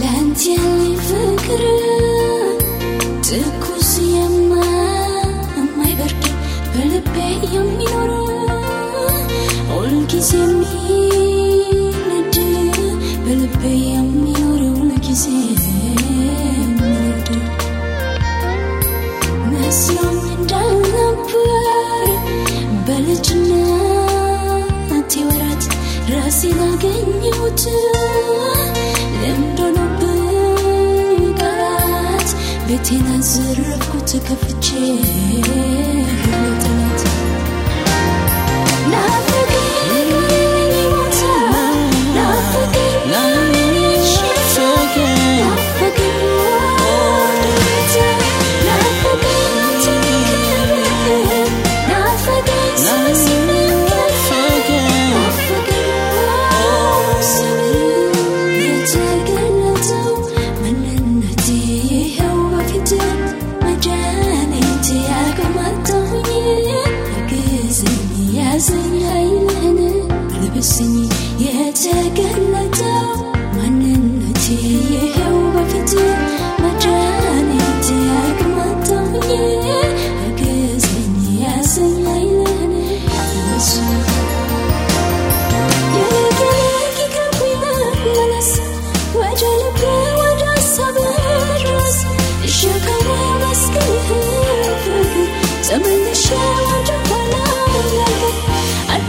ላንተ ፍቅር ትኩስ የማ የማይበርድ በልቤ የሚኖር ሁልጊዜ የሚነድ በልቤ ቤቴን አዘረፍኩት ከፍቼ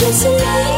Listen